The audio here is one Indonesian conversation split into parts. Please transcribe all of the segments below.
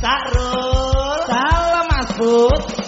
Sarul. Salam Mas Bud.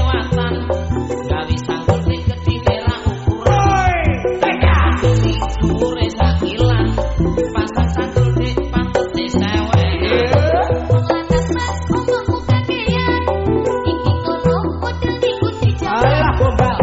talk about